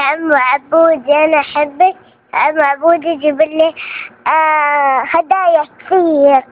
عم عبودي أنا أحبك. عم عبودي جيب لي آه هدايا كثير.